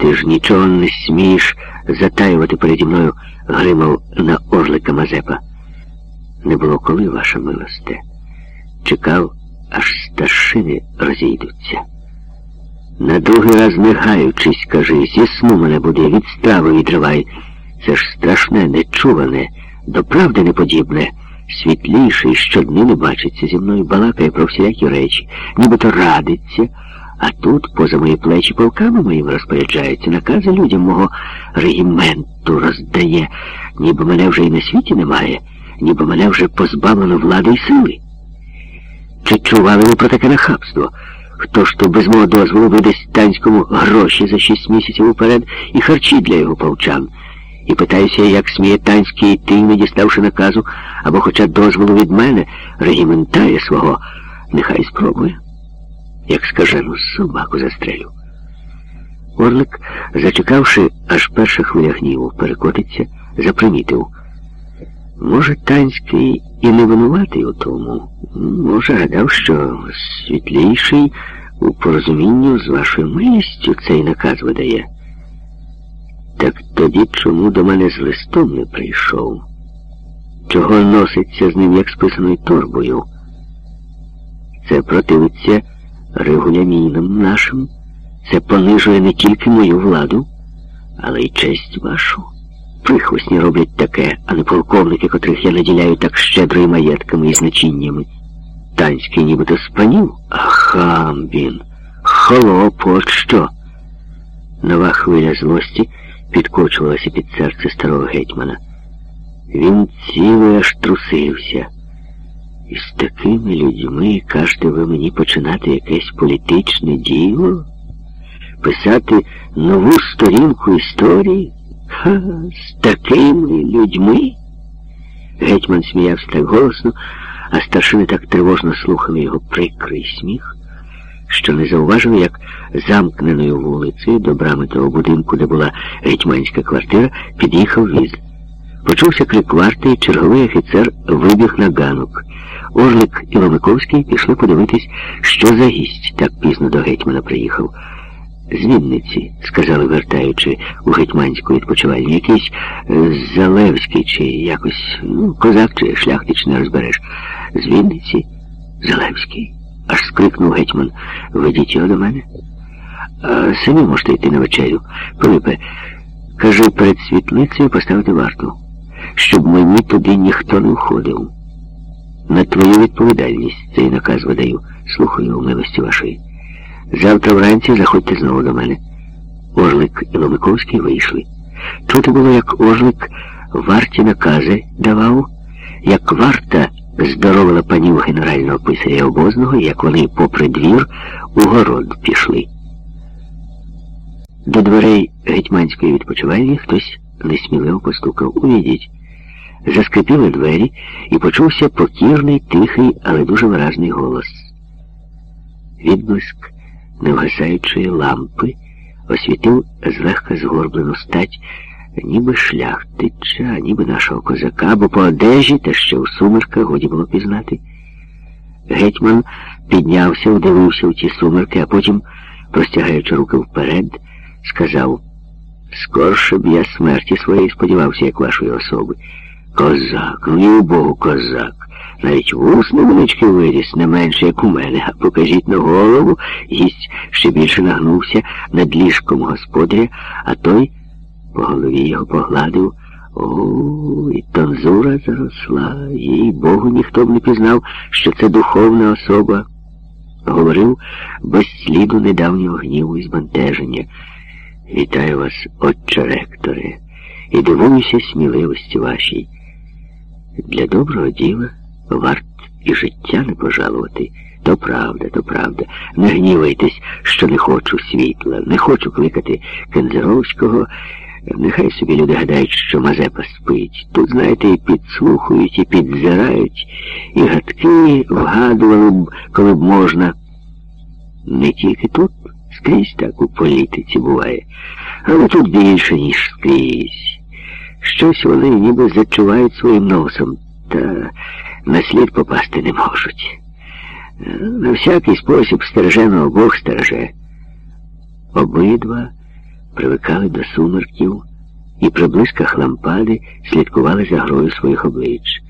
Ти ж нічого не смієш затаювати переді мною, гримав на орлика Мазепа. Не було коли, ваша милосте. Чекав, аж старшини розійдуться. На другий раз не гаючись, кажи, зі сну мене буде, від страви відривай. Це ж страшне, нечуване, до правди неподібне. Світліший щоднини бачиться зі мною, балакає про всілякі речі, нібито радиться, а тут, поза мої плечі, полками моїм розпоряджається, накази людям мого регіменту роздає, ніби мене вже і на світі немає, ніби мене вже позбавлено влади й сили. Чи чували ви про таке нахабство? Хто ж то без мого дозволу видасть танському гроші за шість місяців уперед і харчі для його повчан? І питаюся, як сміє танський йти, не діставши наказу, або хоча дозволу від мене, регіментає свого, нехай спробує. Як скажену собаку застрелю. Орлик, зачекавши, аж перша хвиля гніву перекотиться, запримітив. Може, танський і не винуватий у тому. Може, гадав, що світліший у порозумінню з вашою милістю цей наказ видає. Так тоді чому до мене з листом не прийшов? Чого носиться з ним, як з писаною торбою? Це противиться регулямінам нашим. Це понижує не тільки мою владу, але й честь вашу. Прихвостні роблять таке, а не полковники, котрих я наділяю так щедро маєтками і значіннями. Танський нібито спанів, а хам він. Холоп, от що. Нова хвиля злості підкочувалася під серце старого гетьмана. Він цілий аж трусився. І з такими людьми, кажете ви мені починати якесь політичне діло? Писати нову сторінку історії? Ха, з такими людьми? Гетьман сміявся так голосно, а старшини так тривожно слухали його прикрий сміх, що не зауважили, як замкненою вулицею до брами того будинку, де була гетьманська квартира, під'їхав віз. Почувся крик варти, черговий офіцер вибіг на ганок. Орлик і Ломиковський пішли подивитись, що за гість так пізно до гетьмана приїхав. З Вінниці, сказали, вертаючи у гетьманську відпочивальню, якийсь е, Залевський чи якось, ну, козак чи шляхтич не розбереш. З Вінниці Залевський. Аж скрикнув гетьман. Ведіть його до мене. А самі можете йти на вечерю. Пилипе, кажи перед світлицею поставити варту, щоб мені туди ніхто не входив. На твою відповідальність цей наказ видаю. Слухаю милості вашої. Завтра вранці заходьте знову до мене. Орлик і Ломиковський вийшли. Чути було, як Орлик варті накази давав, як варта здоровила панів генерального писаря обозного, як вони, попри двір, у город пішли. До дверей гетьманської відпочивальні хтось несміливо постукав. Увідіть. Заскрипіли двері і почувся покірний, тихий, але дуже виразний голос. Відблиск невгасаючої лампи освітив злегка згорблену стать, ніби шляхтича, ніби нашого козака, бо по одежі та ще в сумерках годі було пізнати. Гетьман піднявся, вдивився в ті сумерки, а потім, простягаючи руки вперед, сказав скорше б я смерті своєї сподівався, як вашої особи. Козак, ну і у Богу козак. Навіть вус невеличкий виріс, не менше, як у мене, а покажіть на голову, гість ще більше нагнувся над ліжком господаря, а той по голові його погладив. О, і тонзура заросла, їй Богу ніхто б не пізнав, що це духовна особа. Говорив без сліду недавнього гніву і збентеження. Вітаю вас, отче ректоре, і дивуюся сміливості вашій. Для доброго діла варт і життя не пожалувати. То правда, то правда. Не гнівайтесь, що не хочу світла, не хочу кликати Кензеровського. Нехай собі люди гадають, що Мазепа спить. Тут, знаєте, і підслухують, і підзирають, і гадки вгадували б, коли б можна. Не тільки тут, скрізь так у політиці буває, але тут більше, ніж скрізь. Щось вони ніби зачувають своїм носом, та на слід попасти не можуть. На всякий спосіб стереженого Бог стереже. Обидва привикали до сумерків і при блисках лампади слідкували за грою своїх облич.